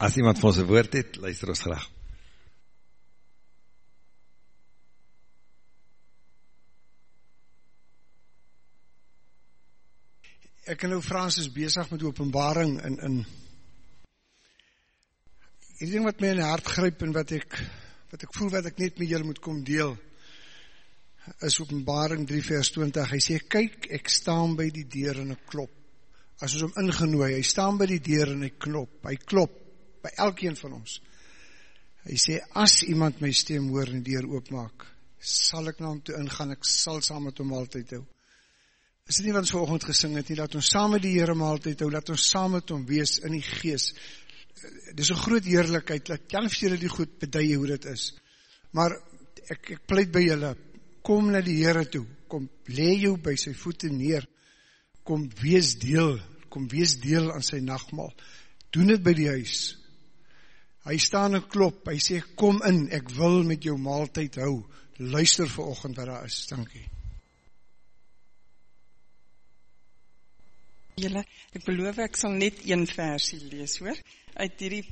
As iemand vir ons een woord het, luister ons graag. Ek en nou Frans is bezig met openbaring in, in die ding wat my in die hart gryp en wat ek, wat ek voel wat ek net met julle moet kom deel, is openbaring 3 vers 20. Hy sê, kyk, ek staan by die deur en ek klop. As ons hom ingenooi, hy staan by die deur en hy klop, hy klop, by elkeen van ons. Hy sê, as iemand my stem hoor en deur oopmaak, sal ek na hom toe ingaan, ek sal saam met hom altyd hou. Is dit nie wat ons vanochtend gesing het nie, laat ons saam met die Heere maaltijd hou, laat ons saam met hom wees in die gees. Dit is een groot heerlijkheid, laat jan of jylle die goed beduie hoe dit is. Maar ek, ek pleit by jylle, kom na die Heere toe, kom le jou by sy voete neer, kom wees deel, kom wees deel aan sy nachtmaal, doen het by die huis, Hy staan en klop, hy sê, kom in, ek wil met jou maaltijd hou, luister vir ochend wat daar is, dankie. Julle, ek beloof ek sal net een versie lees hoor, uit die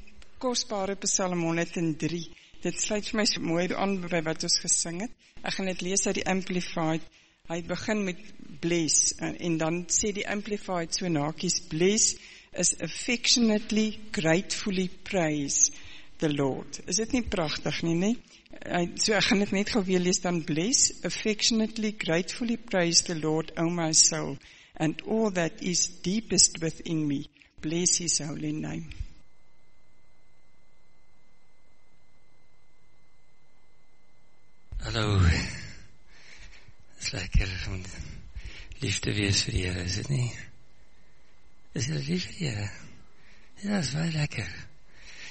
kostbare psalm 103, dit sluit vir my so mooi aan by wat ons gesing het, ek gaan het lees uit die Amplified, hy begin met bless, en, en dan sê die Amplified so nakies, bless, is affectionately, gratefully praise the Lord. Is dit nie prachtig nie, nie? So ek gaan dit net gauw weer lees, dan bless, affectionately, gratefully praise the Lord, O my soul, and all that is deepest within me, bless his holy name. Hallo, is lekker om liefde wees vir die Heere, is dit nie? Is jy lief vir Heere? Ja, is wel lekker.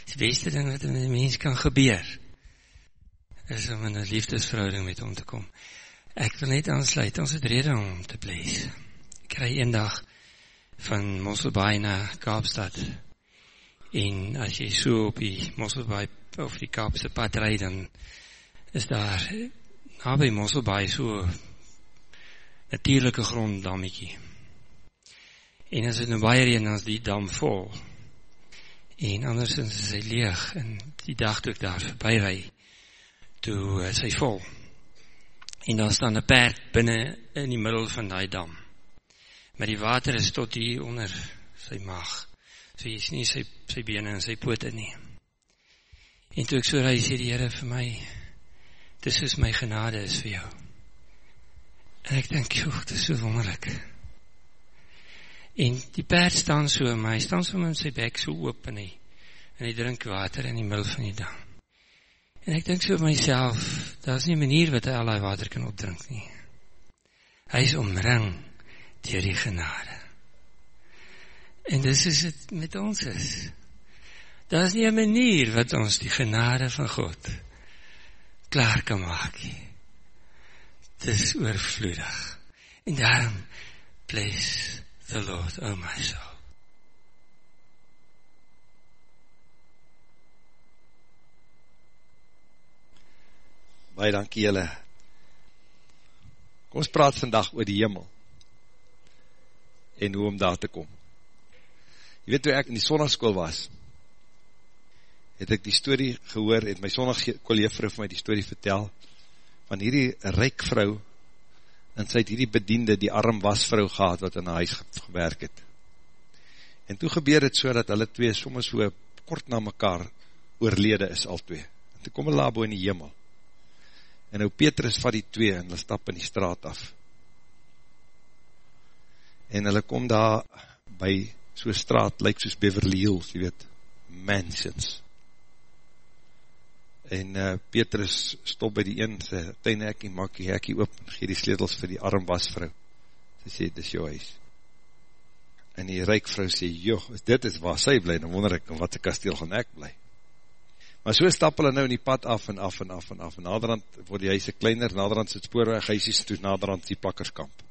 Die beste ding wat met die mens kan gebeur, is om in een liefdesverhouding met hom te kom. Ek wil net aansluit, ons het rede om te blees. Ek krij een dag van Mosselbaai na Kaapstad, en as jy so op die Mosselbaai, of die Kaapse pad rijd, dan is daar, na by Mosselbaai so, natuurlijke gronddammiekie, En as het nou baie reen, dan is die dam vol. En andersins is hy leeg, en die dag toe ek daar voorbij rij, toe is hy vol. En dan staan een perd binnen in die middel van die dam. Maar die water is tot hier onder sy maag. So is nie sy, sy bene en sy poote nie. En toe ek so rij, sê die Heere vir my, dis is my genade is vir jou. En ek denk, joh, dis so wonderlik. En die perd staan so, maar hy staan so met sy bek so oop en hy, en hy drink water in die middel van die dam. En ek denk so myself, daar is nie manier wat hy al die water kan opdrink nie. Hy is omring dier die genade. En dis is het met ons is. Daar is nie een manier wat ons die genade van God klaar kan maak. Het is oorvloedig. En daarom, please, the Lord, O oh my soul. Baie dankie julle. Kom ons praat vandag oor die hemel. En hoe om daar te kom. Je weet hoe ek in die sondagskool was, het ek die story gehoor, het my sondagskooljevrou vir my die story vertel, van hierdie ryk vrou, en sy het hierdie bediende, die arm wasvrou gehad, wat in huis gewerk het. En toe gebeur het so, dat hulle twee soms so kort na mekaar oorlede is, al twee. En toe kom hulle labo in die hemel. En nou Petrus vat die twee, en hulle stap in die straat af. En hulle kom daar, by so'n straat, lyk soos Beverly Hills, jy weet, mansions, en uh, Petrus stop by die een, sy tuinhekkie, maak die hekkie oop, gee die sleutels vir die arm wasvrou, sy sê, dis jou huis, en die rijkvrou sê, joh, dit is waar sy bly, dan wonder ek, wat die kasteel gaan ek bly, maar so stap hulle nou in die pad af, en af, en af, en af, en naderhand word die huise kleiner, naderhand sit spoorweg, huisies, toe naderhand die plakkerskamp,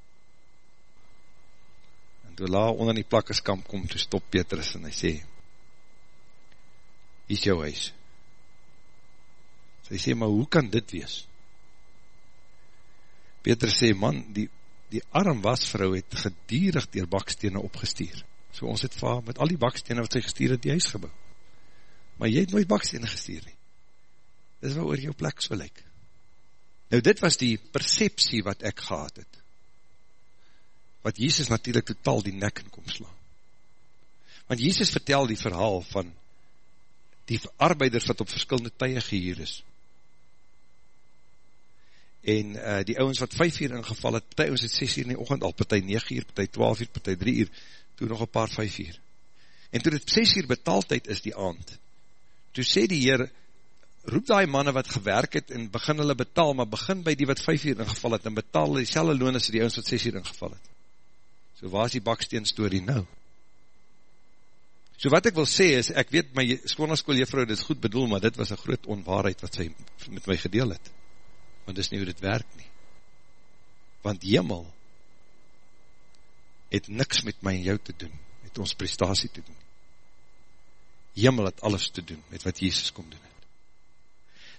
en toe la onder die plakkerskamp kom, toe stop Petrus, en hy sê, hier is jou huis, Sy sê, maar hoe kan dit wees? Peter sê, man, die, die arm wasvrou het gedierig dier bakstene opgestuur. So ons het vaar met al die bakstene wat sy gestuur het die huis gebouw. maar jy het nooit bakstene gestuur nie. Dis wat oor jou plek so lyk. Nou dit was die perceptie wat ek gehad het. Wat Jesus natuurlijk totaal die nek in kom slaan. Want Jesus vertel die verhaal van die arbeiders wat op verskillende tye gehuur is. En uh, die ouwens wat 5 uur ingeval het, partij ons het 6 uur in die ochend al, partij 9 uur, partij 12 uur, partij 3 uur, toe nog een paar 5 uur. En toe het 6 uur betaaltijd is die aand, toe sê die Heer, roep die manne wat gewerk het en begin hulle betaal, maar begin by die wat 5 uur ingeval het en betaal die selle loon as die ouwens wat 6 uur ingeval het. So waar is die baksteen story nou? So wat ek wil sê is, ek weet my skoonarskool juffrou dit goed bedoel, maar dit was een groot onwaarheid wat sy met my gedeel het. Want dis nie hoe dit werk nie. Want jemel het niks met my en jou te doen, met ons prestatie te doen. Jemel het alles te doen met wat Jezus kom doen het.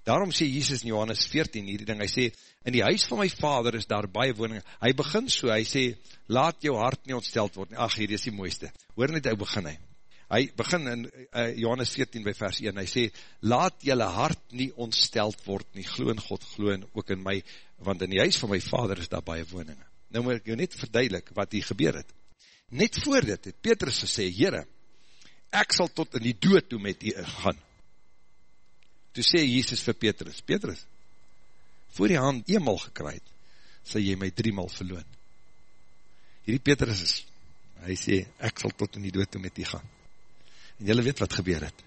Daarom sê Jesus in Johannes 14 hierdie ding, hy sê, in die huis van my vader is daar baie woningen, hy begin so, hy sê, laat jou hart nie ontsteld word, ach hier is die mooiste, hoor net, hy begin hy, hy begin in uh, Johannes 14 by vers 1, hy sê, laat jylle hart nie ontsteld word nie, glo in God, glo in, ook in my, want in die huis van my vader is daar baie woningen. Nou moet ek jou net verduidelik wat hier gebeur het. Net voor dit het Petrus gesê, Heere, ek sal tot in die dood toe met u gaan. Toe sê Jesus vir Petrus, Petrus, voor die hand eenmaal gekraaid, sal jy my driemaal verloon. Hierdie Petrus is, hy sê, ek sal tot in die dood toe met u gaan en jylle weet wat gebeur het.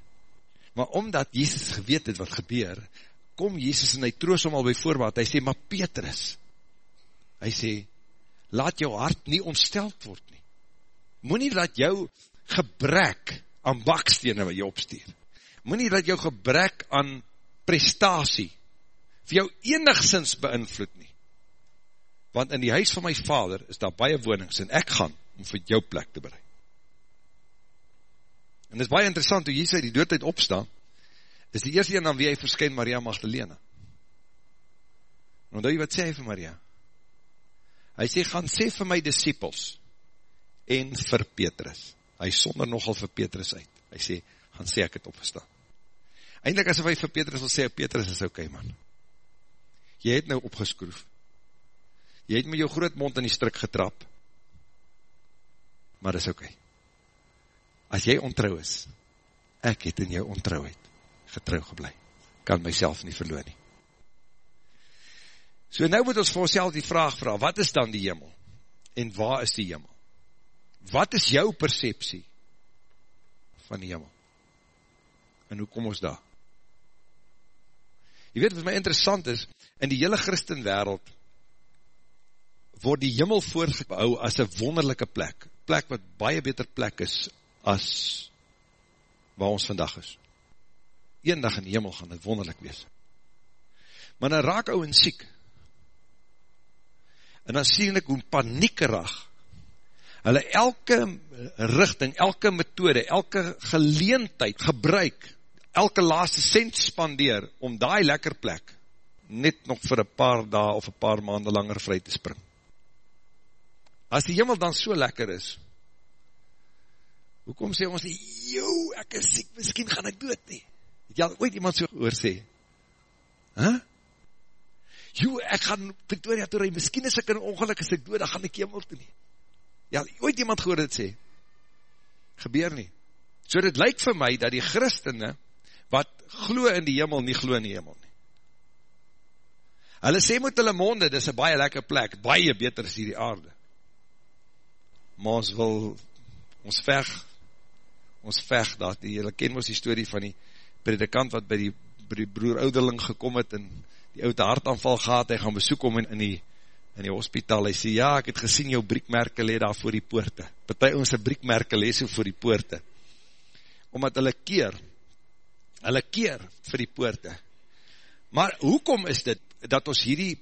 Maar omdat Jezus geweet het wat gebeur, kom Jezus en hy troos om al by voorbaat, hy sê, maar Petrus, hy sê, laat jou hart nie ontsteld word nie. Moe nie dat jou gebrek aan bakstene wat jy opstuur, moe nie dat jou gebrek aan prestatie vir jou enigszins beïnvloed nie. Want in die huis van my vader is daar baie wonings en ek gaan om vir jou plek te bereik. En dit is baie interessant, toe Jesus uit die doodheid opstaan, is die eerste een aan wie hy verskyn Maria Magdalena. En onthou jy wat sê hy vir Maria? Hy sê, gaan sê vir my disciples en vir Petrus. Hy sonder nogal vir Petrus uit. Hy sê, gaan sê ek het opgestaan. Eindelijk as hy vir Petrus wil sê, Petrus is ok man. Jy het nou opgeskroef. Jy het met jou groot mond in die strik getrap. Maar is ok. As jy ontrouw is, ek het in jou ontrouwheid getrouw geblei, kan myself nie verloon nie. So nou moet ons vir ons die vraag vraag, wat is dan die hemel? En waar is die hemel? Wat is jou perceptie van die hemel? En hoe kom ons daar? Je weet wat my interessant is, in die hele christen wereld, word die hemel voorgebouw as een wonderlijke plek, plek wat baie beter plek is as waar ons vandag is. Een dag in die hemel gaan het wonderlik wees. Maar dan raak ou en siek. En dan sien ek hoe paniekerig hulle elke richting, elke methode, elke geleentheid gebruik, elke laaste cent spandeer om die lekker plek net nog vir een paar dae of een paar maanden langer vry te spring. As die hemel dan so lekker is, Hoekom sê ons jo, ek is siek, miskien gaan ek dood nie. Het jy al ooit iemand so gehoor sê? Huh? Jo, ek gaan Victoria toe rij, miskien is ek in ongeluk, is ek dood, dan gaan ek hemel toe nie. Ja, ooit iemand gehoor het sê? Gebeur nie. So dit lyk vir my, dat die christene, wat glo in die hemel, nie glo in die hemel nie. Hulle sê met hulle monde, dit is een baie lekker plek, baie beter as die aarde. Maar ons wil, ons veg ons vecht daar, die, jylle ken ons die story van die predikant wat by die, by die broer ouderling gekom het en die oude hartaanval gehad, hy gaan besoek om in, in die in die hospitaal, hy sê, ja, ek het gesien jou briekmerke le daar voor die poorte, partij ons briekmerke le so voor die poorte, omdat hulle keer, hulle keer vir die poorte, maar hoekom is dit, dat ons hierdie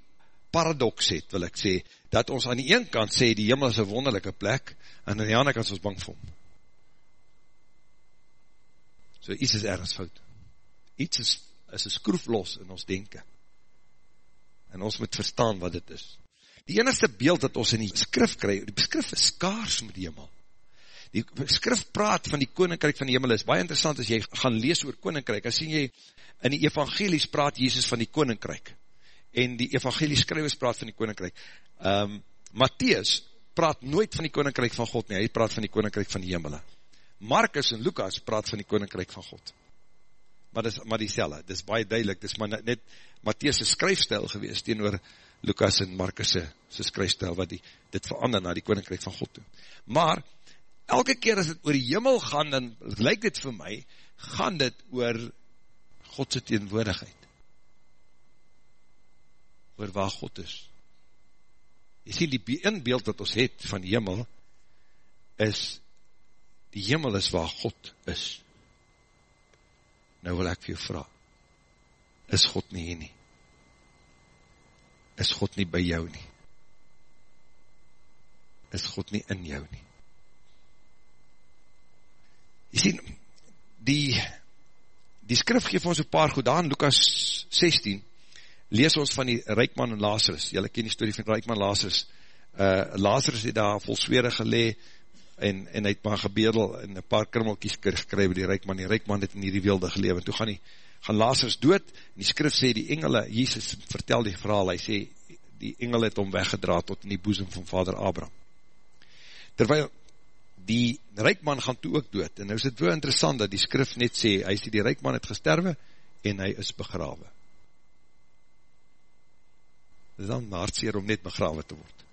paradox het, wil ek sê, dat ons aan die een kant sê, die hemel is een wonderlijke plek, en aan die andere kant is ons bang vir hom, So iets is ergens fout. Iets is, is een skroef los in ons denken. En ons moet verstaan wat dit is. Die enigste beeld dat ons in die skrif krijg, die skrif is skaars met die hemel. Die skrif praat van die koninkryk van die hemel, is baie interessant as jy gaan lees oor koninkryk, as sien jy, in die evangelies praat Jezus van die koninkryk, en die evangelies skrywers praat van die koninkryk. Um, Matthies praat nooit van die koninkryk van God nie, hy praat van die koninkryk van die hemel. Marcus en Lucas praat van die koninkryk van God. Maar dis maar die selle, dis baie duidelik, dis maar net Matthies' skryfstijl gewees, teenoor Lucas en Marcus' skryfstijl, wat die, dit verander na die koninkryk van God toe. Maar, elke keer as het oor die jimmel gaan, dan lyk dit vir my, gaan dit oor Godse teenwoordigheid. Oor waar God is. Jy sien, die inbeeld wat ons het van die jimmel, is, die jimmel is waar God is. Nou wil ek vir jou vraag, is God nie hier nie? Is God nie by jou nie? Is God nie in jou nie? Jy sien, die, die skrif geef ons een paar goed, daar in Lukas 16, lees ons van die Rijkman en Lazarus, jylle ken die story van Rijkman en Lazarus, uh, Lazarus het daar vol swere gelee, en, en hy het maar gebedel, en een paar krummelkies gekryf, die Rijkman, die Rijkman het in die wilde geleef, en toe gaan die, gaan Lazarus dood, en die skrif sê, die engele, Jesus vertel die verhaal, hy sê, die engel het om weggedra tot in die boezem van vader Abraham. Terwyl die reikman gaan toe ook dood, en nou is het wel interessant dat die skrif net sê, hy sê die reikman het gesterwe, en hy is begrawe. Dit is dan hartseer om net begrawe te word.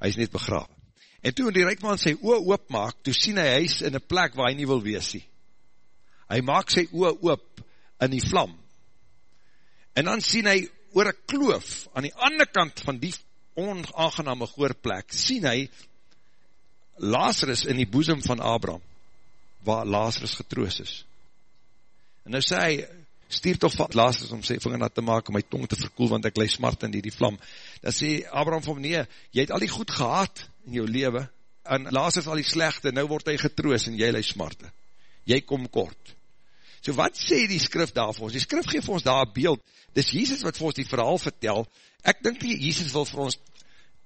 Hy is net begrawe. En toe die reikman sy oor oopmaak, toe sien hy huis in een plek waar hy nie wil wees nie. Hy maak sy oor oop in die vlam. En dan sien hy oor een kloof, aan die ander kant van die onaangename goorplek, sien hy Lazarus in die boezem van Abraham, waar Lazarus getroos is. En nou sê hy, stuur toch van Lazarus om sy vinger na te maak, om my tong te verkoel, want ek leid smart in die, die vlam. Dan sê Abraham van, nee, jy het al die goed gehad in jou leven, en Lazarus al die slechte, nou word hy getroos, en jy leid smarte. Jy kom kort. So wat sê die skrif daar vir ons? Die skrif geef ons daar beeld, dis Jesus wat vir ons die verhaal vertel, ek dink nie Jesus wil vir ons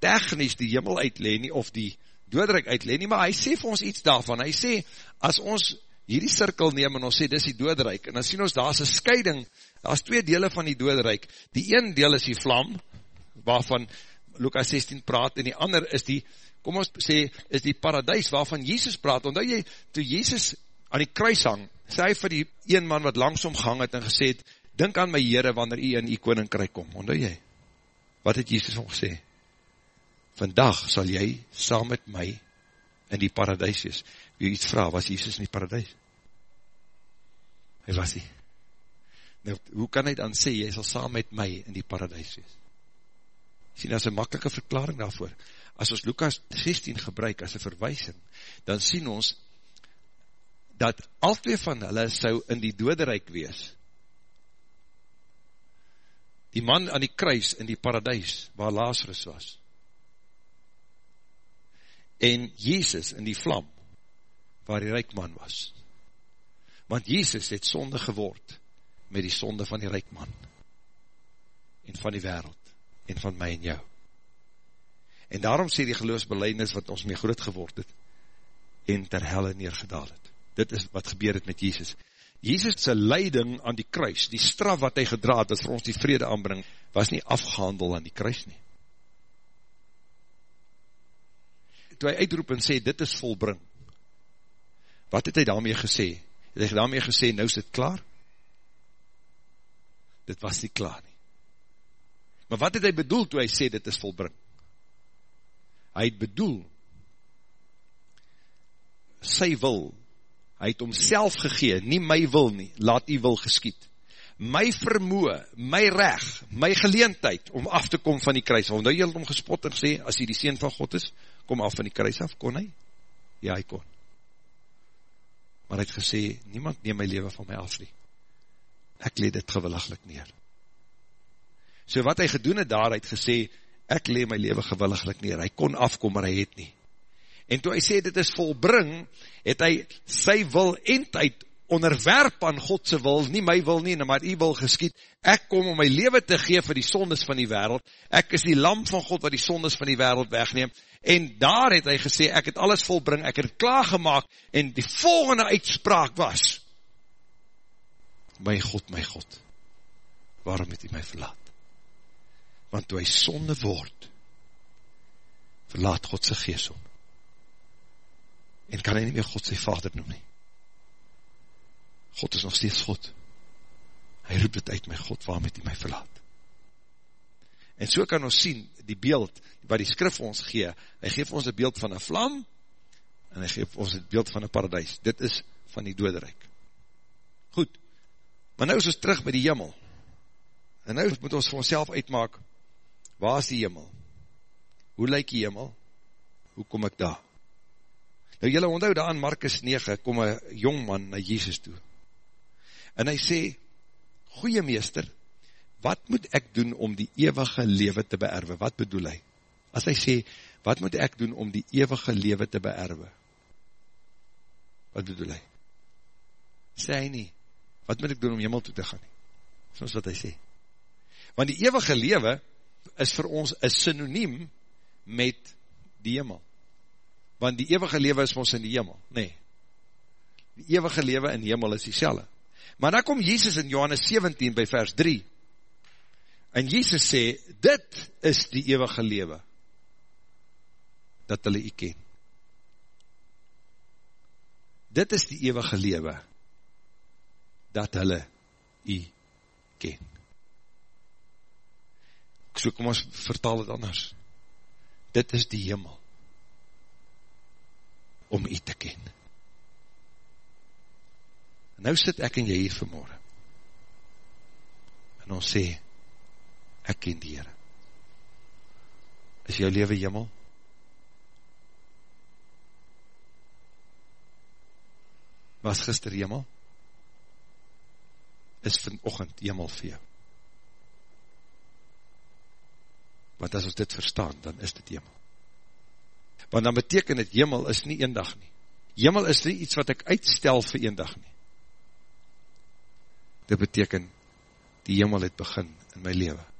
technisch die jimmel uitleen nie, of die doodruk uitleen nie, maar hy sê vir ons iets daarvan, hy sê, as ons hierdie cirkel neem, en ons sê, dis die doodruk, en dan sien ons, daar is een scheiding, daar is twee dele van die doodruk, die een deel is die vlam, waarvan Lukas 16 praat, en die ander is die, kom ons sê, is die paradijs, waarvan Jesus praat, omdat jy, toe Jesus aan die kruis hang, sê hy vir die een man wat langsom gehang het en gesê het, dink aan my Heere wanneer hy in die koninkryk kom, onder jy? Wat het Jesus om gesê? Vandag sal jy saam met my in die paradijs wees. Wie iets vraag, was Jesus in die paradijs? Hy was hy. Nou, hoe kan hy dan sê, jy sal saam met my in die paradijs wees? Sien, dat is een makkelike verklaring daarvoor. As ons Lukas 16 gebruik as een verwijsing, dan sien ons, dat al twee van hulle sou in die doderijk wees. Die man aan die kruis in die paradijs, waar Lazarus was. En Jezus in die vlam, waar die rijkman was. Want Jezus het sonde geword, met die sonde van die rijkman, en van die wereld, en van my en jou. En daarom sê die geloofsbeleidnis, wat ons mee groot geword het, en ter helle neergedaal het dit is wat gebeur het met Jesus. Jesus sy leiding aan die kruis, die straf wat hy gedraad, dat vir ons die vrede aanbring, was nie afgehandel aan die kruis nie. Toe hy uitroep en sê, dit is volbring, wat het hy daarmee gesê? Het hy daarmee gesê, nou is dit klaar? Dit was nie klaar nie. Maar wat het hy bedoel toe hy sê, dit is volbring? Hy het bedoel, sy wil, hy het homself gegee, nie my wil nie, laat die wil geskiet. My vermoe, my reg, my geleentheid om af te kom van die kruis, want nou jy het hom gespot en gesê, as hy die Seen van God is, kom af van die kruis af, kon hy? Ja, hy kon. Maar hy het gesê, niemand neem my leven van my af nie. Ek leed dit gewilliglik neer. So wat hy gedoen het daar, hy het gesê, ek leed my leven gewilliglik neer. Hy kon afkom, maar hy het nie. En toe hy sê dit is volbring, het hy sy wil en tyd onderwerp aan Godse wil, nie my wil nie, maar u wil geskiet, ek kom om my leven te gee vir die sondes van die wereld, ek is die lam van God wat die sondes van die wereld wegneem, en daar het hy gesê, ek het alles volbring, ek het klaargemaak, en die volgende uitspraak was, my God, my God, waarom het hy my verlaat? Want toe hy sonde word, verlaat God sy gees om. En kan hy nie meer God sy vader noem nie. God is nog steeds God. Hy roep dit uit, my God, waarom het hy my verlaat? En so kan ons sien, die beeld, wat die skrif ons gee, hy geef ons een beeld van een vlam, en hy geef ons een beeld van een paradijs. Dit is van die doderijk. Goed, maar nou is ons terug by die jimmel. En nou moet ons vir onszelf uitmaak, waar is die jimmel? Hoe lyk die jimmel? Hoe kom ek daar? Nou jylle onthou daar in Markus 9, kom een jongman na Jesus toe. En hy sê, goeie meester, wat moet ek doen om die eeuwige lewe te beerwe? Wat bedoel hy? As hy sê, wat moet ek doen om die eeuwige lewe te beerwe? Wat bedoel hy? Sê hy nie, wat moet ek doen om jimmel toe te gaan nie? Soos wat hy sê. Want die eeuwige lewe is vir ons een synoniem met die jimmel. Want die eeuwige lewe is ons in die jimmel. Nee. Die eeuwige lewe in die jimmel is die selle. Maar dan kom Jesus in Johannes 17 by vers 3. En Jesus sê, dit is die eeuwige lewe. Dat hulle u ken. Dit is die eeuwige lewe. Dat hulle u ken so kom ons vertaal het anders. Dit is die hemel om u te ken. En nou sit ek en jy hier vanmorgen. En ons sê, ek ken die Heere. Is jou leven hemel? Was gister hemel? Is vanochtend hemel vir jou? want as ons dit verstaan, dan is dit hemel. Want dan beteken het, hemel is nie een dag nie. Hemel is nie iets wat ek uitstel vir een dag nie. Dit beteken, die hemel het begin in my leven.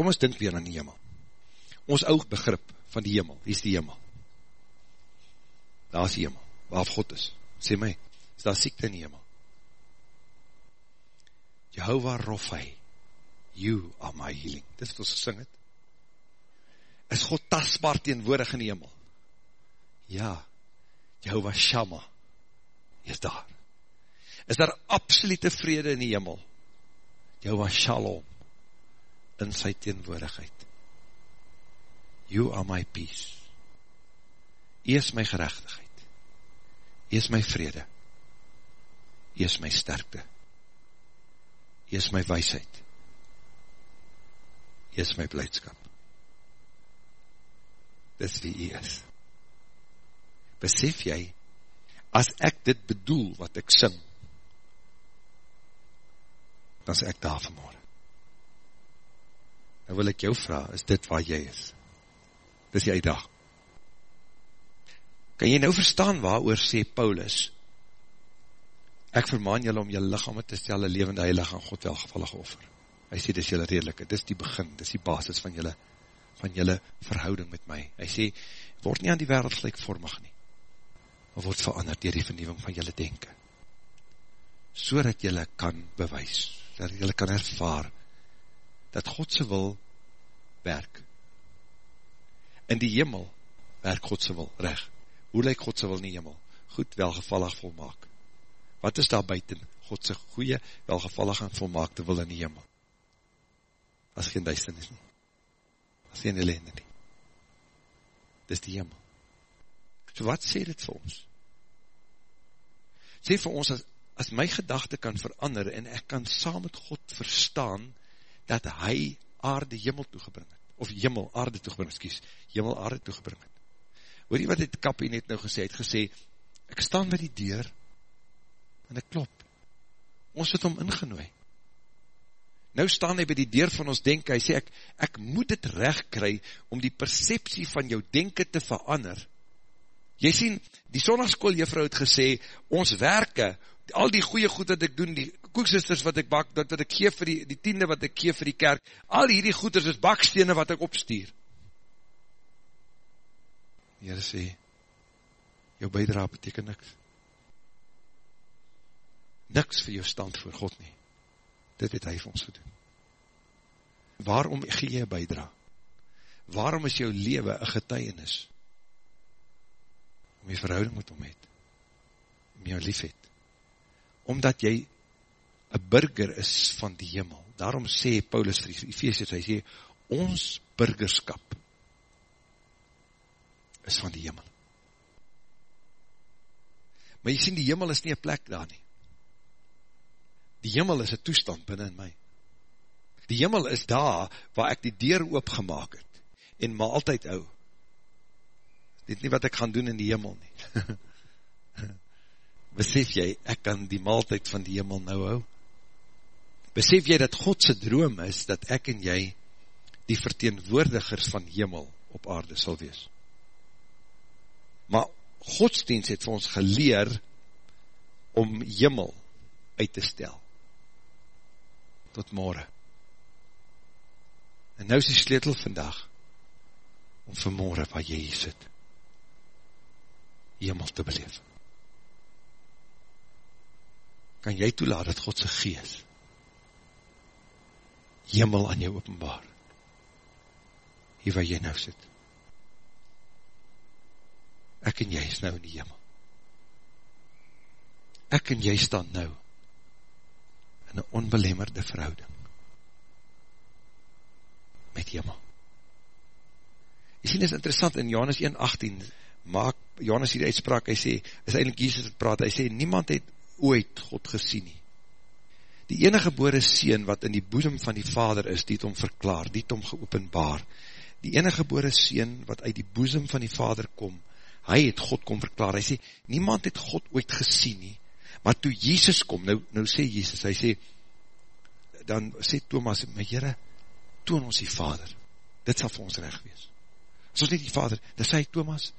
Kom ons dink weer aan die hemel. Ons oog begrip van die hemel, wie is die hemel? Daar is die hemel, waar God is. Sê my, is daar siekte in die hemel? Jehovah Roffai, You are my healing. Dit is wat ons gesing het. Is God tastbaar teenwoordig in die hemel? Ja. Jehovah Shammah is daar. Is daar absolute vrede in die hemel? Jehovah Shalom in sy teenwoordigheid. You are my peace. Jy is my gerechtigheid. Jy is my vrede. Jy is my sterkte. Jy is my weisheid is my blijdskap. Dis wie jy is. Besef jy, as ek dit bedoel wat ek sing, dan is ek daar vanmorgen. Nou wil ek jou vraag, is dit waar jy is? Dis jy dag. Kan jy nou verstaan waar oor sê Paulus, ek vermaan julle om julle lichaam te stel, een levende heilig aan God welgevallige offer hy sê, dis jylle redelike, dis die begin, dis die basis van jylle, van jylle verhouding met my. Hy sê, word nie aan die wereld gelijkvormig nie, maar word veranderd dier die vernieuwing van jylle denken. So dat jylle kan bewys, dat jylle kan ervaar, dat Godse wil werk. In die jimmel werk Godse wil, reg. Hoe lyk Godse wil in die jimmel? Goed, welgevallig volmaak. Wat is daar buiten Godse goeie, welgevallig en volmaakte wil in die jimmel? as geen duisternis nie. As geen ellende nie. Dis die hemel. So wat sê dit vir ons? Sê vir ons, as, as my gedachte kan verander en ek kan saam met God verstaan dat hy aarde hemel toegebring het. Of hemel aarde toegebring, excuse, hemel aarde toegebring het. Hoor jy wat het Kappie net nou gesê, het gesê, ek staan by die deur en ek klop. Ons het hom ingenooi. Nou staan hy by die deur van ons denken, hy sê, ek, ek moet het recht kry om die perceptie van jou denken te verander. Jy sien, die sondagskool juffrou het gesê, ons werke, al die goeie goed wat ek doen, die koeksisters wat ek bak, dat wat ek gee vir die, die tiende wat ek gee vir die kerk, al hierdie goeders is bakstene wat ek opstuur. Die Heere sê, jou bijdra beteken niks. Niks vir jou stand voor God nie. Dit het hy vir ons gedoen. Waarom gee jy bijdra? Waarom is jou leven een getuienis? Om jy verhouding met hom het. Om jou lief het. Omdat jy een burger is van die hemel. Daarom sê Paulus vir die feestjes, hy sê, ons burgerskap is van die hemel. Maar jy sien, die hemel is nie een plek daar nie. Die hemel is een toestand binnen in my. Die hemel is daar waar ek die deur oopgemaak het en maar altyd hou. Dit nie wat ek gaan doen in die hemel nie. Besef jy, ek kan die maaltijd van die hemel nou hou? Besef jy dat Godse droom is dat ek en jy die verteenwoordigers van hemel op aarde sal wees? Maar godsdienst het vir ons geleer om hemel uit te stel tot morgen. En nou is die sleutel vandag, om vanmorgen waar jy hier sit, hemel te beleef. Kan jy toelaat dat Godse gees hemel aan jou openbaar, hier waar jy nou sit. Ek en jy is nou in die hemel. Ek en jy staan nou in een onbelemmerde verhouding met Hemel. Jy sien, is interessant, in Johannes 1,18 maak Johannes hier uitspraak, hy sê, is eindelijk Jesus het praat, hy sê, niemand het ooit God gesien nie. Die enige gebore sien wat in die boezem van die vader is, die het om verklaar, die het om geopenbaar. Die enige gebore sien wat uit die boezem van die vader kom, hy het God kom verklaar. Hy sê, niemand het God ooit gesien nie, Maar toe Jesus kom, nou, nou sê Jesus, hy sê, dan sê Thomas, my Heere, toon ons die Vader. Dit sal vir ons recht wees. As ons nie die Vader, dan sê Thomas,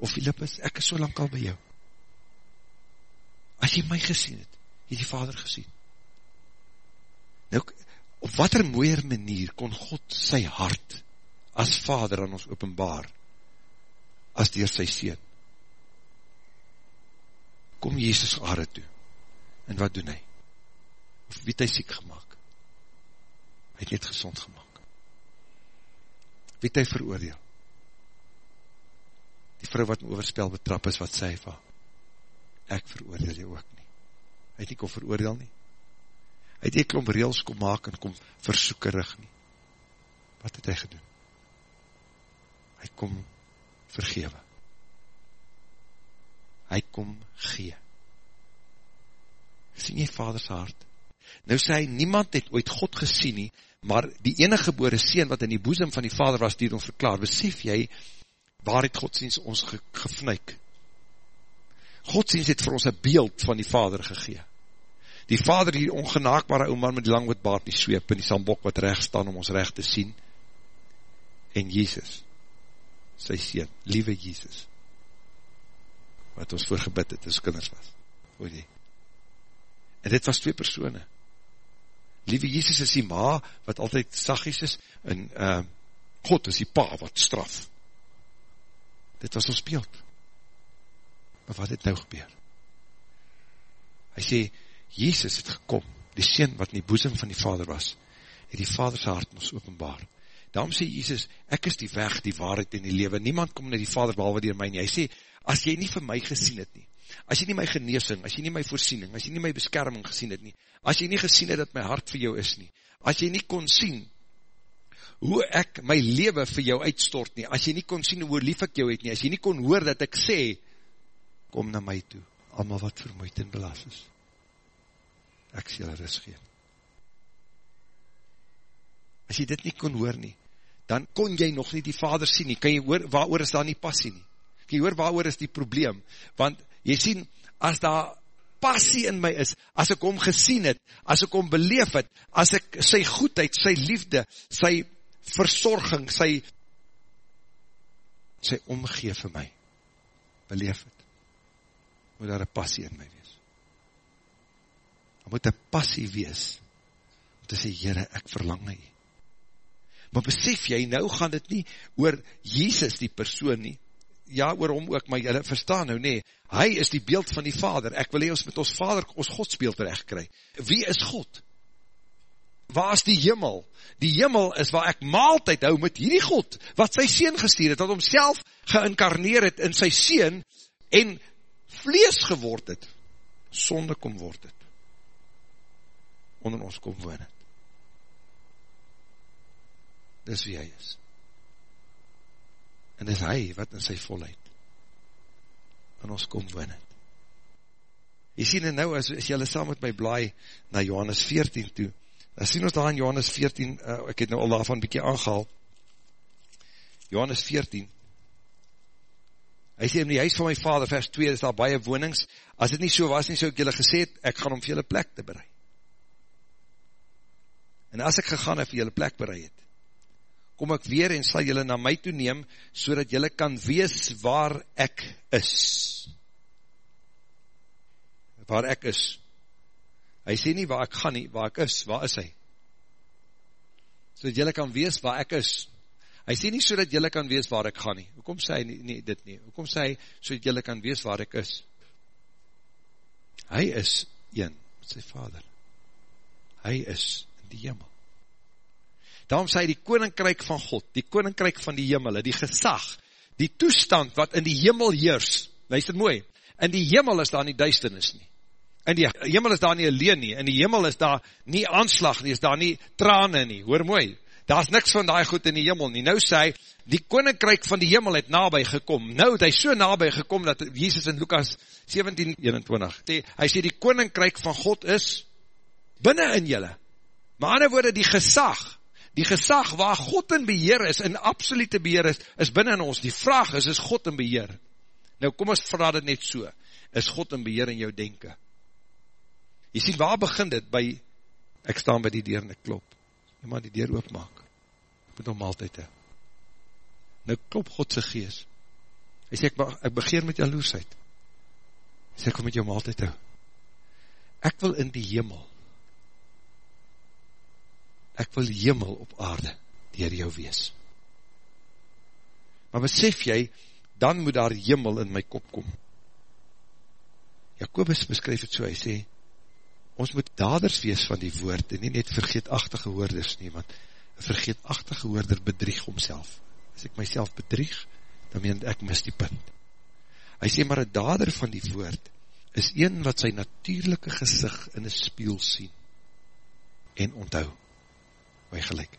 of Philippus, ek is so lang al by jou. As jy my gesien het, jy die Vader gesien. Nou, op wat er mooier manier kon God sy hart as Vader aan ons openbaar, as dier sy Seen kom Jezus aarde toe. En wat doen hy? Of wie het hy siek gemaakt? Hy het net gezond gemaakt. Wie het hy veroordeel? Die vrou wat in overspel betrap is, wat sê van, ek veroordeel jy ook nie. Hy het nie kom veroordeel nie. Hy het nie klomp reels kom maak en kom versoekerig nie. Wat het hy gedoen? Hy kom vergewe hy kom gee. Sien jy vaders hart? Nou sê hy, niemand het ooit God gesien nie, maar die enige gebore seen wat in die boezem van die vader was, die het ons verklaar, besef jy, waar het godsdienst ons ge gefnuik? Godsdienst het vir ons een beeld van die vader gegee. Die vader, die ongenaakbare ouman met die lang wat baard die sweep, en die sambok wat recht staan om ons recht te sien, en Jezus, sy seen, liewe Jezus, wat ons voorgebid het, as kinders was. Jy? En dit was twee persone. Liewe Jesus is die ma, wat altyd sagies is, en uh, God is die pa, wat straf. Dit was ons beeld. Maar wat het nou gebeur? Hy sê, Jesus het gekom, die sien wat in die boezem van die vader was, het die vaders hart ons openbaar. Daarom sê Jesus, ek is die weg, die waarheid en die lewe. Niemand kom na die vader behalwe dier my nie. Hy sê, as jy nie vir my gesien het nie, as jy nie my geneesing, as jy nie my voorsiening, as jy nie my beskerming gesien het nie, as jy nie gesien het dat my hart vir jou is nie, as jy nie kon sien, hoe ek my leven vir jou uitstort nie, as jy nie kon sien hoe lief ek jou het nie, as jy nie kon hoor dat ek sê, kom na my toe, allemaal wat vermoeid en belas is, ek sê hulle ris geen. As jy dit nie kon hoor nie, dan kon jy nog nie die vader sien nie, kan jy hoor, waar is daar nie passie nie, Jy hoor waar is die probleem, want jy sien, as daar passie in my is, as ek hom gesien het, as ek hom beleef het, as ek sy goedheid, sy liefde, sy verzorging, sy, sy omgee vir my, beleef het, moet daar een passie in my wees. Daar moet een passie wees, om te sê, Heere, ek verlang na jy. Maar besef jy, nou gaan dit nie oor Jezus die persoon nie, ja, oor hom ook, maar jy verstaan nou nie, hy is die beeld van die vader, ek wil hee ons met ons vader, ons godsbeeld terecht kry. Wie is God? Waar is die jimmel? Die jimmel is waar ek maaltijd hou met hierdie God, wat sy sien gestuur het, wat homself geïncarneer het in sy sien, en vlees geword het, sonde kom word het, onder ons kom woon het. Dis wie hy is. En dis hy wat in sy volheid in ons kom woon het. Jy sien en nou, as, as jylle saam met my blaai na Johannes 14 toe, dan sien ons daar in Johannes 14, uh, eh, ek het nou al daarvan bykie aangehaal, Johannes 14, hy sê in die huis van my vader, vers 2, is daar baie wonings, as het nie so was nie, so ek jylle gesê het, ek gaan om vir jylle plek te bereid. En as ek gegaan het vir jylle plek bereid het, kom ek weer en sal jylle na my toe neem, so dat jylle kan wees waar ek is. Waar ek is. Hy sê nie waar ek gaan nie, waar ek is, waar is hy? So dat jylle kan wees waar ek is. Hy sê nie so dat jylle kan wees waar ek gaan nie. Hoekom sê hy nie, nie dit nie? Hoekom sê hy so dat jylle kan wees waar ek is? Hy is een, sy vader. Hy is in die hemel. Daarom sê hy die koninkryk van God, die koninkryk van die hemel, die gesag, die toestand wat in die hemel heers, luister mooi, in die hemel is daar nie duisternis nie. In die hemel is daar nie alleen nie, in die hemel is daar nie aanslag nie, is daar nie trane nie, hoor mooi, daar is niks van die goed in die hemel nie. Nou sê hy, die koninkryk van die hemel het nabij gekom. Nou het hy so nabij gekom, dat Jesus in Lukas 17, 21, sê, hy sê die koninkryk van God is binnen in julle. Maar ander woorde, die gesag, die gesag waar God in beheer is, in absolute beheer is, is binnen in ons. Die vraag is, is God in beheer? Nou kom ons vraag dit net so, is God in beheer in jou denken? Jy sien, waar begin dit? By, ek staan by die deur en ek klop. Iemand die deur oopmaak. Moet om altyd hee. Nou klop Godse gees. Hy sê, ek, ek begeer met jaloesheid. Hy sê, ek kom met jou altyd hee. Ek wil in die hemel ek wil jimmel op aarde dier jou wees. Maar besef jy, dan moet daar jimmel in my kop kom. Jacobus beskryf het so, hy sê, ons moet daders wees van die woord, en nie net vergeetachtige hoorders nie, want vergeetachtige hoorder bedrieg homself. As ek myself bedrieg, dan meen ek mis die punt. Hy sê, maar een dader van die woord, is een wat sy natuurlijke gezicht in een spiel sien, en onthou my gelijk.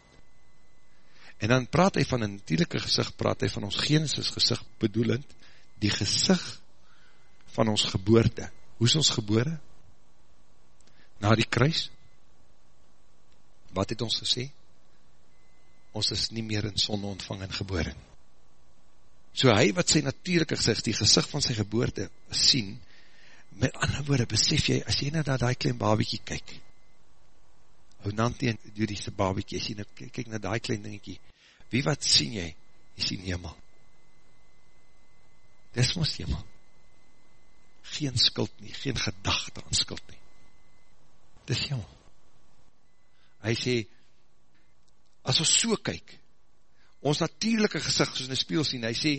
En dan praat hy van een natuurlijke gezicht, praat hy van ons genesis gezicht bedoelend, die gezicht van ons geboorte. Hoe is ons geboore? Na die kruis? Wat het ons gesê? Ons is nie meer in sonde ontvang en geboore. So hy wat sy natuurlijke gezicht, die gezicht van sy geboorte sien, met ander woorde, besef jy, as jy na die klein babiekie kyk, hou Nantie en Judy se babiekie, sien, kyk, kyk na die klein dingetje, wie wat sien jy? Jy sien hemel. Dis ons hemel. Geen skuld nie, geen gedachte aan skuld nie. Dis hemel. Hy sê, as ons so kyk, ons natuurlijke gezicht, soos in die spiel sien, hy sê,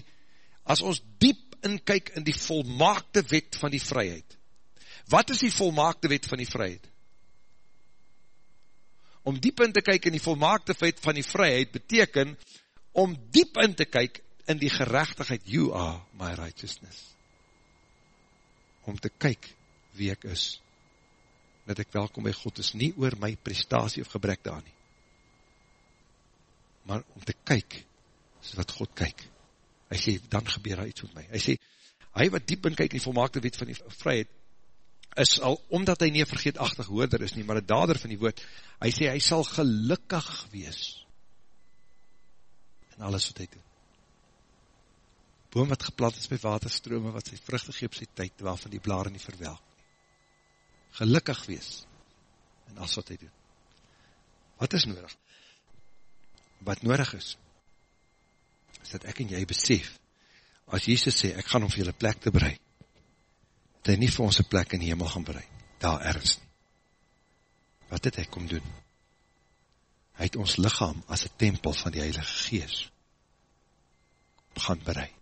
as ons diep inkyk in die volmaakte wet van die vryheid, wat is die volmaakte wet van die vryheid? om diep in te kyk in die volmaakte feit van die vryheid, beteken, om diep in te kyk in die gerechtigheid, you are my righteousness. Om te kyk wie ek is, dat ek welkom by God is, nie oor my prestatie of gebrek daar nie, maar om te kyk, is wat God kyk. Hy sê, dan gebeur daar iets met my. Hy sê, hy wat diep in kyk in die volmaakte wet van die vryheid, is al, omdat hy nie vergeetachtig hoorder is nie, maar een dader van die woord, hy sê, hy sal gelukkig wees, in alles wat hy doen. Boom wat geplant is by waterstrome, wat sy vruchte gee op sy tyd, waarvan die blare nie verwelk. Gelukkig wees, in alles wat hy doen. Wat is nodig? Wat nodig is, is dat ek en jy besef, as Jesus sê, ek gaan om vir julle plek te bereid, het hy nie vir ons een plek in die hemel gaan bereid, daar ergens nie. Wat het hy kom doen? Hy het ons lichaam as een tempel van die Heilige Gees gaan bereid.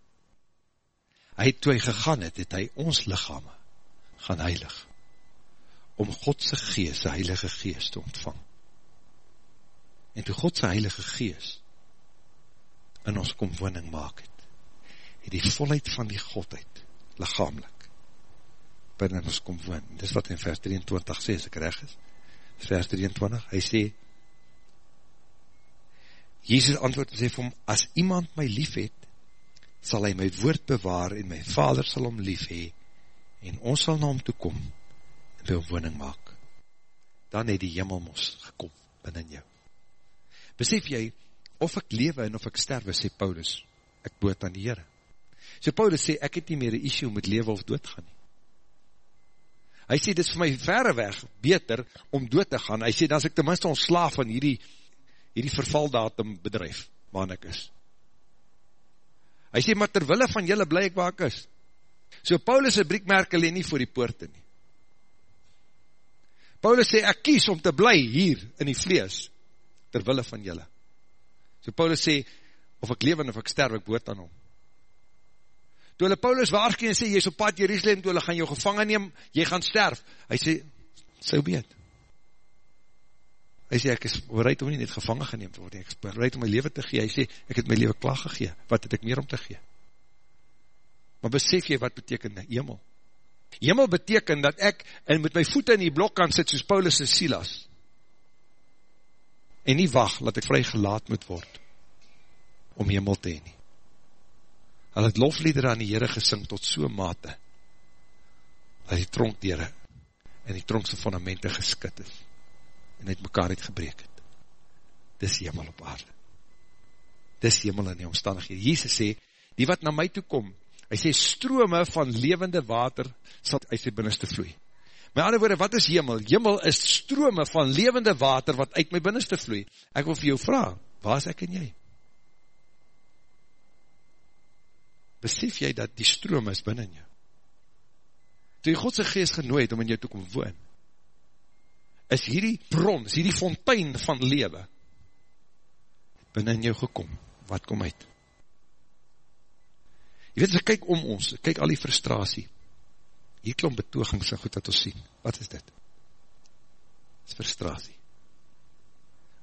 Hy het toe hy gegaan het, het hy ons lichaam gaan heilig, om Godse Gees, die Heilige Gees te ontvang. En toe Godse Heilige Gees in ons kom woning maak het, het die volheid van die Godheid, lichamelijk, binnen ons kom woon. Dis wat in vers 23 sê, as ek reg is. Vers 23, hy sê, Jezus antwoord en sê vir hom, as iemand my lief het, sal hy my woord bewaar en my vader sal hom lief hee, en ons sal na hom toekom en by hom woning maak. Dan het die jemmelmos gekom binnen jou. Besef jy, of ek lewe en of ek sterwe, sê Paulus, ek boot aan die Heere. So Paulus sê, ek het nie meer een issue met lewe of doodgaan nie. Hy sê, dit is vir my verre weg beter om dood te gaan. Hy sê, dan is ek tenminste ontslaaf van hierdie, hierdie vervaldatum bedrijf, waarin ek is. Hy sê, maar terwille van julle bly ek waar ek is. So Paulus' briekmerke leen nie voor die poorte nie. Paulus sê, ek kies om te bly hier in die vlees, terwille van julle. So Paulus sê, of ek lewe en of ek sterf, ek boot aan hom. Toe hulle Paulus waarskie en sê, jy is op pad Jerusalem, toe hulle gaan jou gevangen neem, jy gaan sterf. Hy sê, so beet. Hy sê, ek is bereid om nie net gevangen geneem te word, ek is bereid om my leven te gee. Hy sê, ek het my leven klaar gegee, wat het ek meer om te gee? Maar besef jy wat beteken hemel? Hemel beteken dat ek en met my voete in die blok kan sit, soos Paulus en Silas, en nie wacht, dat ek vry gelaat moet word, om hemel te heen. Hulle het loflieder aan die Heere gesing tot so mate, dat die tronkdere en die tronkse fundamente geskit is, en het mekaar het gebreek het. Dis hemel op aarde. Dis hemel in die omstandigheid. Jesus sê, die wat na my toe kom, hy sê, strome van levende water, sal uit sy binnenste vloei. My ander woorde, wat is hemel? Hemel is strome van levende water, wat uit my binnenste vloei. Ek wil vir jou vraag, waar is ek en jy? besef jy dat die stroom is binnen jou. Toe jy Godse geest genooi het om in jou toe kom woon, is hierdie bron, is hierdie fontein van lewe, binnen jou gekom, wat kom uit? Jy weet, as ek kyk om ons, ek kyk al die frustratie, hier klom betoging so goed dat ons sien, wat is dit? Dit is frustratie.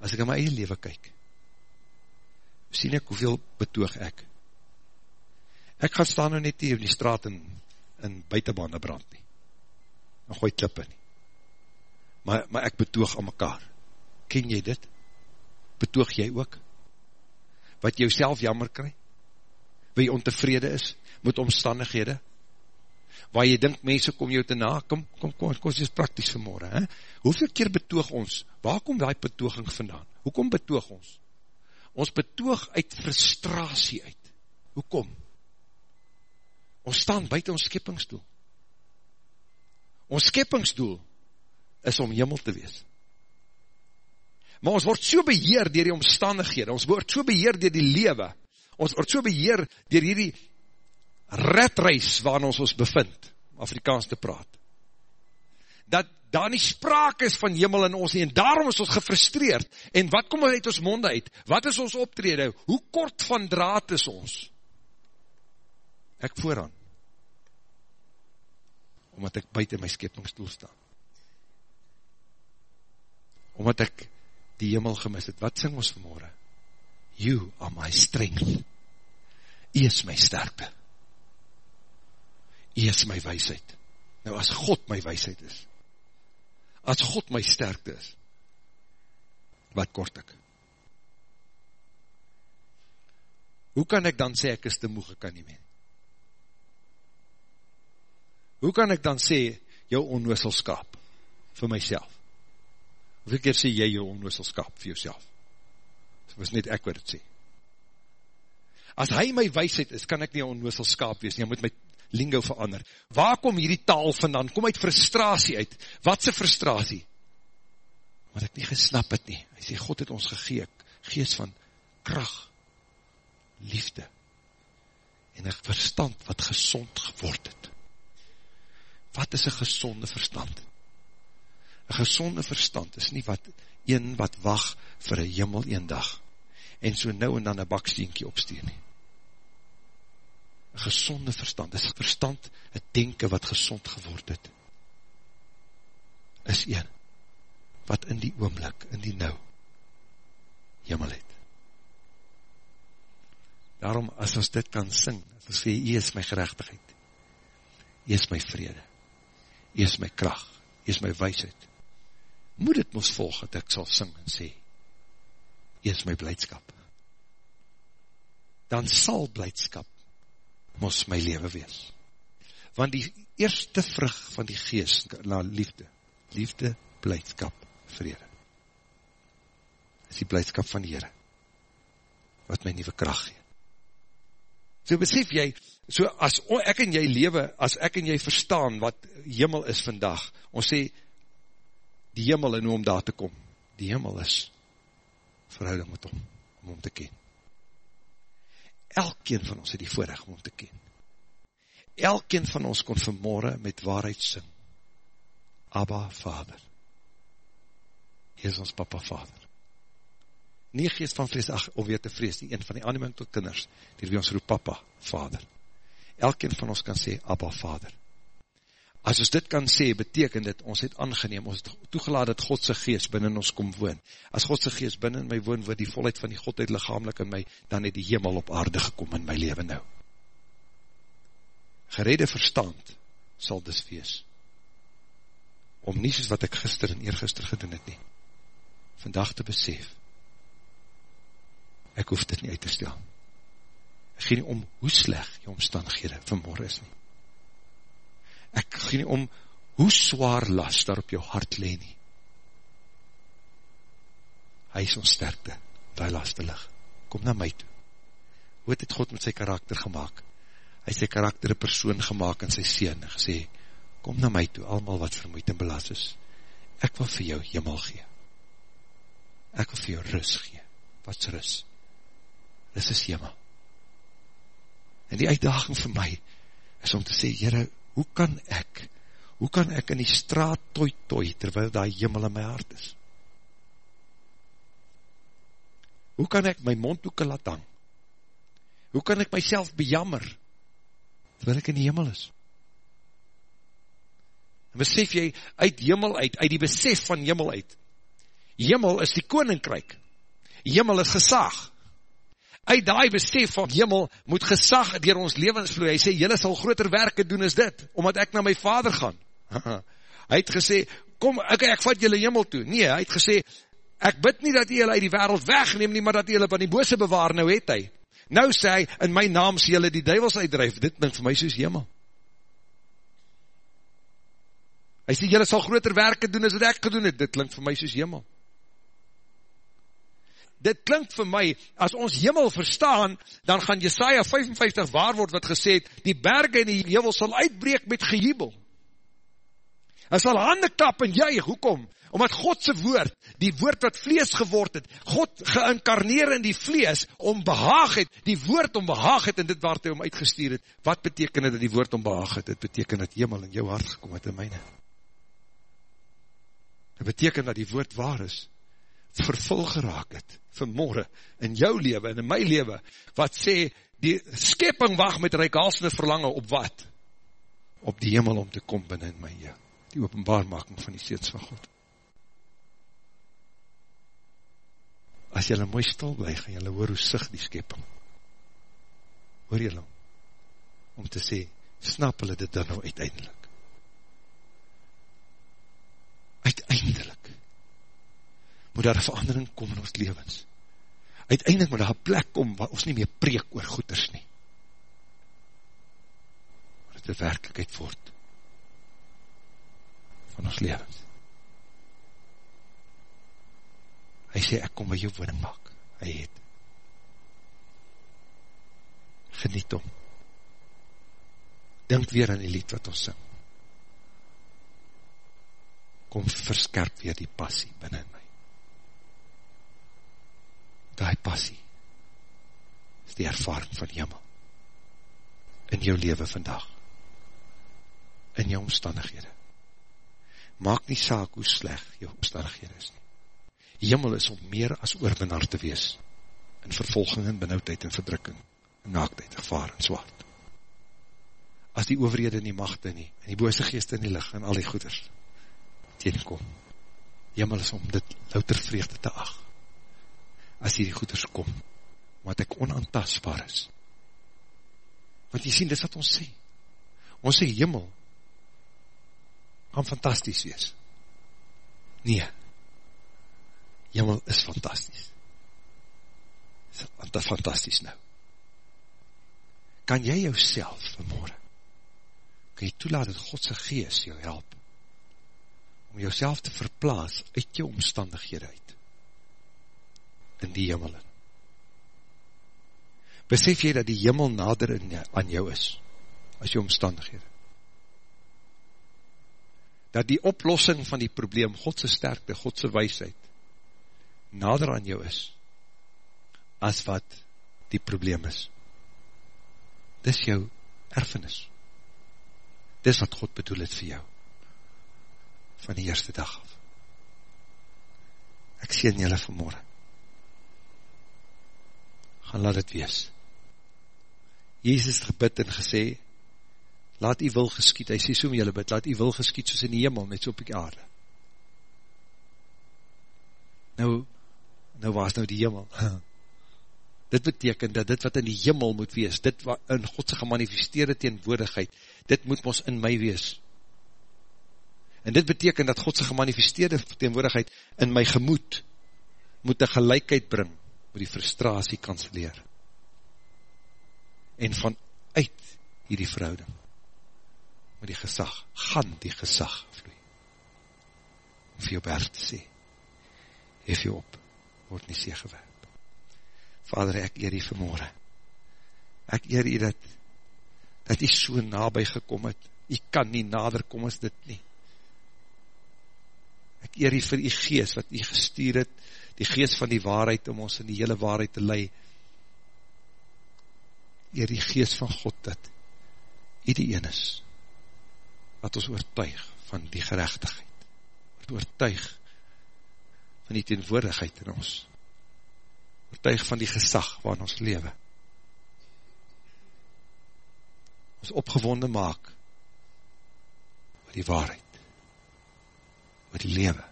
As ek in my eie leven kyk, sien ek hoeveel betoog ek, Ek gaan staan nou net hier in die straat in, in buitenbane brand nie. En gooi klippe nie. Maar, maar ek betoog aan mekaar. Ken jy dit? Betoog jy ook? Wat jy self jammer? Waar jy ontevrede is met omstandighede? Waar jy dink mense kom jou te na? Kom, kom, kom, kom, kom is praktisch vanmorgen. He? Hoeveel keer betoog ons? Waar kom die betooging vandaan? Hoekom betoog ons? Ons betoog uit frustratie uit. Hoekom? Ons staan buiten ons skeppingsdoel. Ons skeppingsdoel is om jimmel te wees. Maar ons word so beheer dier die omstandighede, ons word so beheer dier die lewe, ons word so beheer dier hierdie redreis waarin ons ons bevind, Afrikaans te praat, dat daar nie sprake is van jimmel in ons nie, en daarom is ons gefrustreerd, en wat kom uit ons monde uit, wat is ons optrede, hoe kort van draad is ons, ek vooraan, omdat ek buiten my skepingsstoel sta. Omdat ek die hemel gemis het. Wat sing ons vanmorgen? You are my strength. Jy is my sterkte. Jy is my weisheid. Nou as God my weisheid is, as God my sterkte is, wat kort ek? Hoe kan ek dan sê ek is te moeg, ek kan nie meer? hoe kan ek dan sê, jou onwisselskap, vir myself? Hoeveel keer sê jy jou onwisselskap vir jouself? Dit was net ek wat het sê. As hy my weisheid is, kan ek nie onwisselskap wees, nie, hy moet my lingo verander. Waar kom hierdie taal vandaan? Kom uit frustratie uit. Watse frustratie? Wat ek nie gesnap het nie. Hy sê, God het ons gegeek, geest van kracht, liefde en een verstand wat gezond geword het. Wat is een gezonde verstand? Een gezonde verstand is nie wat een wat wacht vir een jimmel een dag, en so nou en dan een baksteenkie opstuur nie. Gezonde verstand, is verstand, een denken wat gezond geword het, is een, wat in die oomlik, in die nou, jimmel het. Daarom, as ons dit kan sing, as ons sê, Jy is my gerechtigheid, Jy is my vrede, Jy is my kracht, Jy is my weisheid, moet het ons volg, dat ek sal sing en sê, Jy is my blijdskap. Dan sal blijdskap mos my leven wees. Want die eerste vrug van die geest, na liefde, liefde, blijdskap, vrede, is die blijdskap van die Heere, wat my nieuwe kracht gee. So besef jy, so as ek en jy lewe, as ek en jy verstaan wat hemel is vandag, ons sê, die hemel en hoe om daar te kom, die hemel is verhouding met hom, om hom te ken. Elkeen van ons het die voorrecht om hom te ken. Elkeen van ons kon vanmorgen met waarheid sing, Abba Vader. Hier is ons papa Vader. Nie geest van vrees, ach, of weet te vrees, die een van die animing tot kinders, die wie ons roep papa Vader. Elkeen van ons kan sê, Abba Vader. As ons dit kan sê, beteken dit, ons het aangeneem, ons het toegelaat dat Godse geest binnen ons kom woon. As Godse geest binnen my woon, word die volheid van die Godheid lichamelik in my, dan het die hemel op aarde gekom in my leven nou. Gerede verstand sal dis wees. Om nie soos wat ek gister en eergister gedoen het nie. Vandag te besef. Ek hoef dit nie uit te stel. Ek gee nie om hoe sleg die omstandighede vanmorgen is nie ek gee nie om hoe zwaar last daar op jou hart leen nie. Hy is ons sterkte, die laste lig. Kom na my toe. Hoe het God met sy karakter gemaakt? Hy sy karakter een persoon gemaakt in sy sien en gesê, kom na my toe, allemaal wat vermoeid en belast is. Ek wil vir jou jimmel gee. Ek wil vir jou rus gee. Wat is rus? Rus is jimmel. En die uitdaging vir my is om te sê, Heere, hoe kan ek, hoe kan ek in die straat toi toi, terwyl daar jimmel in my hart is? Hoe kan ek my mondhoeken laat hang? Hoe kan ek myself bejammer, terwyl ek in die jimmel is? En besef jy, uit jimmel uit, uit die besef van jimmel uit, jimmel is die koninkryk, jimmel is gesag, uit die besef van hemel moet gesag dier ons levensvloe. Hy sê, jylle sal groter werke doen as dit, omdat ek na my vader gaan. hy het gesê, kom, ek, ek vat jylle hemel toe. Nee, hy het gesê, ek bid nie dat jylle uit die wereld wegneem nie, maar dat jylle van die bose bewaar, nou het hy. Nou sê hy, in my naam sê jylle die duivels uitdrijf, dit ding vir my soos hemel. Hy sê, jylle sal groter werke doen as wat ek gedoen het, dit klink vir my soos hemel dit klink vir my, as ons hemel verstaan, dan gaan Jesaja 55 waar word wat gesê het, die berge en die hemel sal uitbreek met gejubel. Hy sal hande klap en juig, hoekom? Omdat Godse woord, die woord wat vlees geword het, God geïnkarneer in die vlees, om behaag het, die woord om behaag het, en dit waar hy om uitgestuur het, wat beteken het dat die woord om behaag het? Dit beteken dat hemel in jou hart gekom het in myne. Dit beteken dat die woord waar is, vervul geraak het, vanmorgen, in jou leven en in my leven, wat sê, die skepping wacht met reikhalsende verlangen op wat? Op die hemel om te kom binnen in my, ja. Die openbaarmaking van die seens van God. As jylle mooi stil blijf, gaan jylle hoor hoe sig die skepping. Hoor jylle om te sê, snap hulle dit dan nou uiteindelik? Uiteindelik moet daar verandering kom in ons levens. Uiteindelik moet daar een plek kom waar ons nie meer preek oor goeders nie. Maar het een werkelijkheid word van ons levens. Hy sê, ek kom by jou woning maak. Hy het. Geniet om. Denk weer aan die lied wat ons sing. Kom verskerp weer die passie binnen die passie is die ervaring van hemel. in jou leven vandag, in jou omstandighede. Maak nie saak hoe sleg jou omstandighede is nie. Himmel is om meer as oorwinnaar te wees, in vervolging en benauwdheid en verdrukking, en naaktheid, gevaar en zwaard. As die overhede nie machte nie, en die bose geest in die licht, en al die goeders, teenkom. Himmel is om dit louter vreugde te ag. As hier die goeders kom, wat ek onaantastbaar is. Want jy sien, dis wat ons sê. Ons sê, Himmel, gaan fantastisch wees. Nee, Himmel is fantastisch. Is fantastisch nou. Kan jy jou self vanmorgen, kan jy toelaat dat Godse geest jou help, om jouself te verplaas uit jou omstandighede uit, in die Himmel in. Besef jy dat die Himmel nader in, aan jou is, as jou omstandighede? Dat die oplossing van die probleem, Godse sterkte, Godse weisheid, nader aan jou is, as wat die probleem is. Dis jou erfenis. Dis wat God bedoel het vir jou, van die eerste dag af. Ek sien julle vanmorgen. Gaan laat het wees. Jezus gebid en gesê, laat die wil geskiet, hy sê so my julle bid, laat die wil geskiet soos in die hemel, net so op die aarde. Nou, nou waar is nou die hemel? dit beteken dat dit wat in die hemel moet wees, dit wat in Godse gemanifesteerde teenwoordigheid, dit moet ons in my wees. En dit beteken dat Godse gemanifesteerde teenwoordigheid in my gemoed moet een gelijkheid bring, moet die frustratie kanseleer. En vanuit hierdie verhouding, met die gesag, gaan die gesag vloei. Om vir jou berg te sê, hef jou op, word nie sê gewerk. Vader, ek eer die vanmorgen. Ek eer die dat, dat die so nabij gekom het. Die kan nie nader kom as dit nie. Ek eer die vir die geest wat die gestuur het, die geest van die waarheid om ons in die hele waarheid te lei. Eer die geest van God dat die die een is, wat ons oortuig van die gerechtigheid, wat oortuig van die teenwoordigheid in ons, oortuig van die gesag waarin ons lewe. Ons opgewonde maak oor die waarheid, oor die lewe,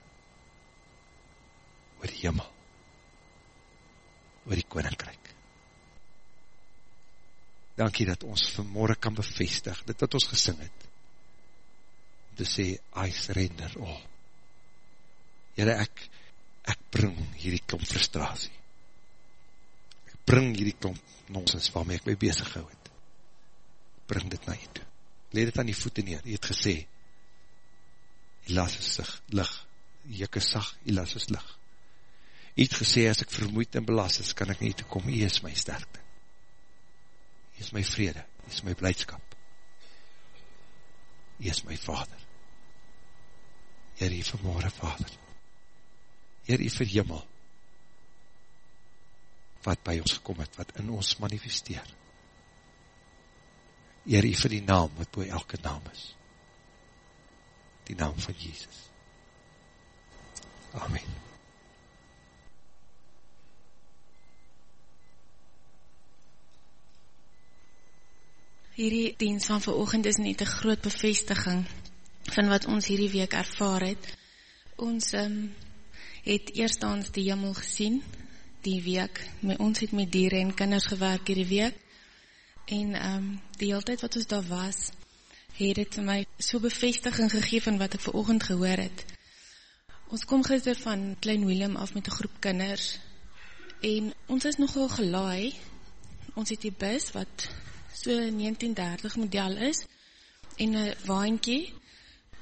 oor die jimmel, oor die koninkryk. Dankie dat ons vanmorgen kan bevestig, dit wat ons gesing het, om te sê, I surrender all. Jere, ek, ek bring hierdie kom frustratie bring hierdie klomp nonsens waarmee ek my bezig gehou het. Bring dit na jy toe. Leed dit aan die voete neer. Jy het gesê, jy las is sig, lig. Jy sag, jy las is lig. Jy het gesê, as ek vermoeid en belast is, kan ek nie toe kom. Jy is my sterkte. Jy is my vrede. Jy is my blijdskap. Jy is my vader. Jy er hier vanmorgen, vader. Jy er hier vir jimmel wat by ons gekom het, wat in ons manifesteer. Eer vir die naam wat boe elke naam is. Die naam van Jesus. Amen. Hierdie diens van veroogend is net een groot bevestiging van wat ons hierdie week ervaar het. Ons um, het eerstens die jimmel gesien, die week, met ons het met dieren en kinders gewerk hierdie week, en um, die hele tijd wat ons daar was, het het my so bevestiging gegeven wat ek vir oogend gehoor het. Ons kom gister van Klein Willem af met een groep kinders, en ons is nogal gelaai, ons het die bus wat so 1930 model is, en een waankie,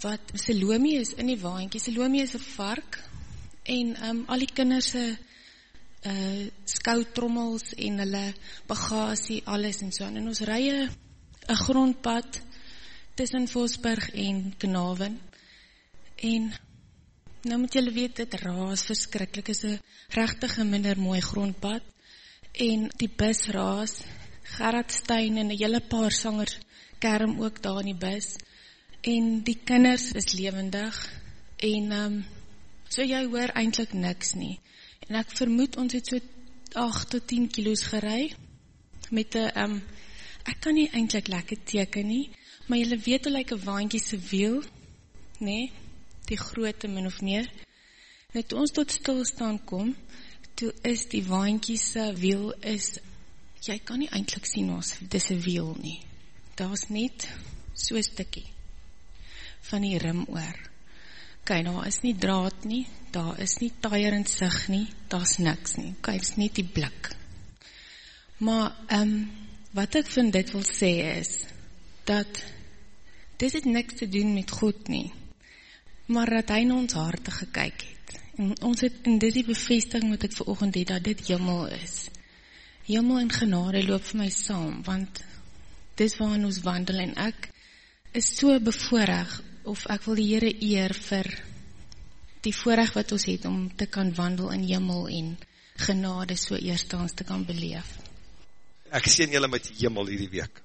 wat Salome is in die waankie, Salome is een vark, en um, al die kinders' uh, skoutrommels en hulle bagasie, alles en so. En ons rije een grondpad tussen Vosburg en Knaven. En nou moet julle weet, dit raas verskrikkelijk, is een rechtige minder mooi grondpad. En die bus raas Gerard Stein en 'n hele paar sangers kerm ook daar in die bus. En die kinders is lewendig en ehm um, so jy hoor eintlik niks nie. En ek vermoed ons het so 8 tot 10 kilos gery met 'n ehm um, ek kan nie eintlik lekker teken nie, maar jy weet hoe lyk 'n waantjie se wiel, nê? Nee, die grootte min of meer. Net ons tot stilstaan kom, toe is die waantjie se wiel is jy kan nie eintlik sien ons dis 'n wiel nie. Daar's net so 'n stukkie van die rim oor. Kyk, daar is nie draad nie, daar is nie tyre in sig nie, daar's niks nie. Kyk, dis net die blik. Maar um, wat ek vind dit wil sê is dat dit het niks te doen met God nie. Maar dat hy na ons harte gekyk het. En ons het in dit die bevestiging wat ek vanoggend het dat dit hemel is. Hemel en genade loop vir my saam want dis waarin ons wandel en ek is so bevoorreg of ek wil die Here eer vir die voorreg wat ons het om te kan wandel in hemel en genade so eerstens te kan beleef. Ek sien julle met hemel hierdie week.